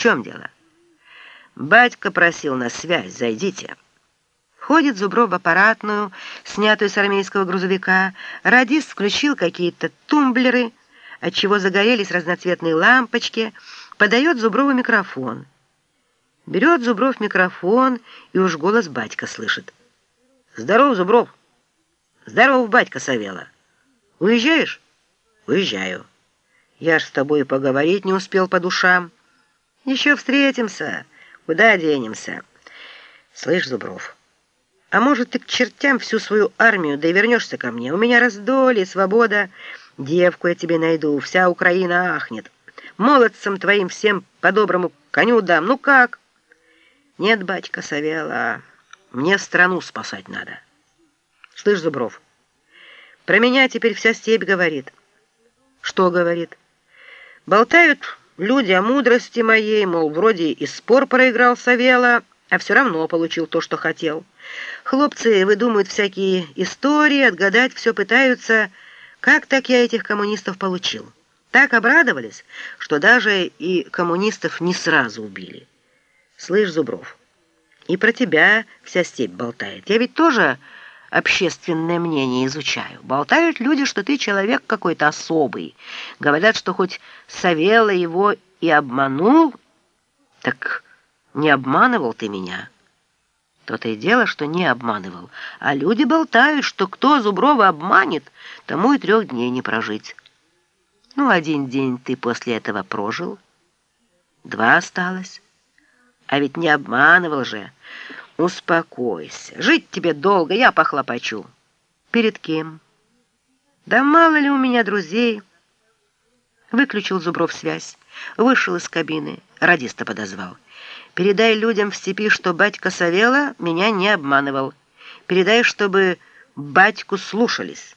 чем дело?» «Батька просил на связь, зайдите». Ходит Зубров в аппаратную, снятую с армейского грузовика. Радист включил какие-то тумблеры, отчего загорелись разноцветные лампочки, подает Зуброву микрофон. Берет Зубров микрофон, и уж голос батька слышит. «Здоров, Зубров!» «Здоров, батька Савела!» «Уезжаешь?» «Уезжаю». «Я ж с тобой поговорить не успел по душам». «Еще встретимся. Куда денемся?» «Слышь, Зубров...» А может, ты к чертям всю свою армию, да и вернешься ко мне. У меня раздолье, свобода. Девку я тебе найду, вся Украина ахнет. Молодцам твоим всем по-доброму коню дам. Ну как? Нет, батька Савела, мне страну спасать надо. Слышь, Зубров, про меня теперь вся степь говорит. Что говорит? Болтают люди о мудрости моей, мол, вроде и спор проиграл Савела, а все равно получил то, что хотел. Хлопцы выдумывают всякие истории, отгадать все пытаются. Как так я этих коммунистов получил? Так обрадовались, что даже и коммунистов не сразу убили. Слышь, Зубров, и про тебя вся степь болтает. Я ведь тоже общественное мнение изучаю. Болтают люди, что ты человек какой-то особый. Говорят, что хоть Савела его и обманул, так не обманывал ты меня». То-то и дело, что не обманывал. А люди болтают, что кто Зуброва обманет, тому и трех дней не прожить. Ну, один день ты после этого прожил, два осталось. А ведь не обманывал же. Успокойся. Жить тебе долго, я похлопочу. Перед кем? Да мало ли у меня друзей. Выключил Зубров связь, вышел из кабины, радиста подозвал. Передай людям в степи, что батька Савела меня не обманывал. Передай, чтобы батьку слушались».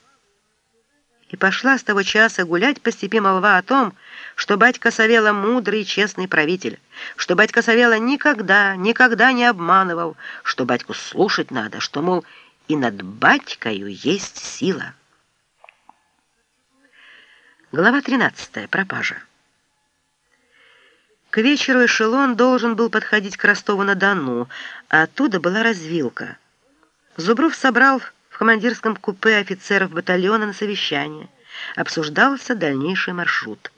И пошла с того часа гулять по степи молва о том, что батька Савела мудрый и честный правитель, что батька Савела никогда, никогда не обманывал, что батьку слушать надо, что, мол, и над батькою есть сила. Глава 13. Пропажа. К вечеру эшелон должен был подходить к Ростову-на-Дону, а оттуда была развилка. Зубров собрал в командирском купе офицеров батальона на совещание. Обсуждался дальнейший маршрут.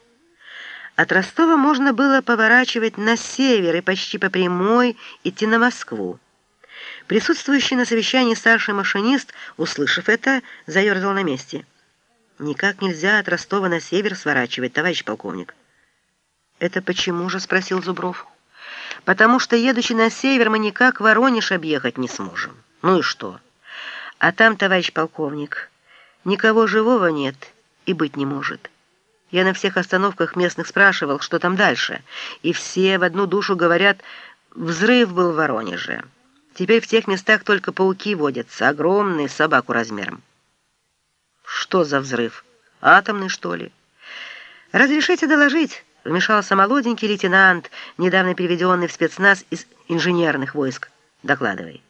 От Ростова можно было поворачивать на север и почти по прямой идти на Москву. Присутствующий на совещании старший машинист, услышав это, заерзал на месте. «Никак нельзя от Ростова на север сворачивать, товарищ полковник». «Это почему же?» — спросил Зубров. «Потому что, едучи на север, мы никак Воронеж объехать не сможем. Ну и что? А там, товарищ полковник, никого живого нет и быть не может. Я на всех остановках местных спрашивал, что там дальше, и все в одну душу говорят, взрыв был в Воронеже. Теперь в тех местах только пауки водятся, огромные, собаку размером». «Что за взрыв? Атомный, что ли?» «Разрешите доложить?» Вмешался молоденький лейтенант, недавно переведенный в спецназ из инженерных войск. Докладывай.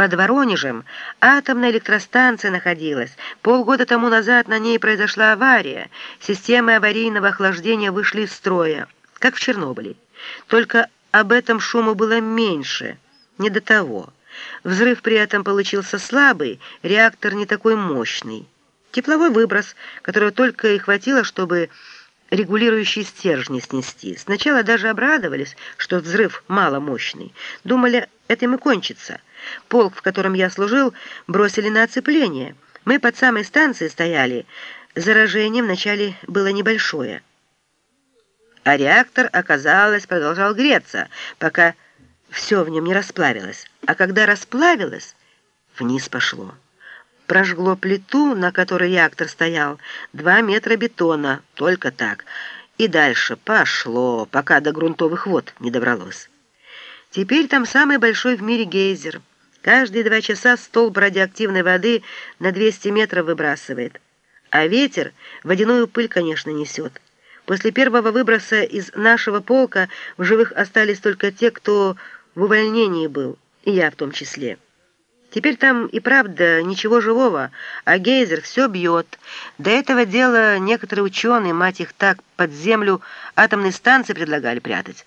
Под Воронежем атомная электростанция находилась. Полгода тому назад на ней произошла авария. Системы аварийного охлаждения вышли из строя, как в Чернобыле. Только об этом шуму было меньше, не до того. Взрыв при этом получился слабый, реактор не такой мощный. Тепловой выброс, которого только и хватило, чтобы регулирующие стержни снести. Сначала даже обрадовались, что взрыв маломощный. Думали, этим и кончится. Полк, в котором я служил, бросили на оцепление. Мы под самой станцией стояли. Заражение вначале было небольшое. А реактор, оказалось, продолжал греться, пока все в нем не расплавилось. А когда расплавилось, вниз пошло прожгло плиту, на которой реактор стоял, два метра бетона, только так. И дальше пошло, пока до грунтовых вод не добралось. Теперь там самый большой в мире гейзер. Каждые два часа столб радиоактивной воды на 200 метров выбрасывает. А ветер водяную пыль, конечно, несет. После первого выброса из нашего полка в живых остались только те, кто в увольнении был, и я в том числе. Теперь там и правда ничего живого, а гейзер все бьет. До этого дела некоторые ученые, мать их так, под землю атомной станции предлагали прятать.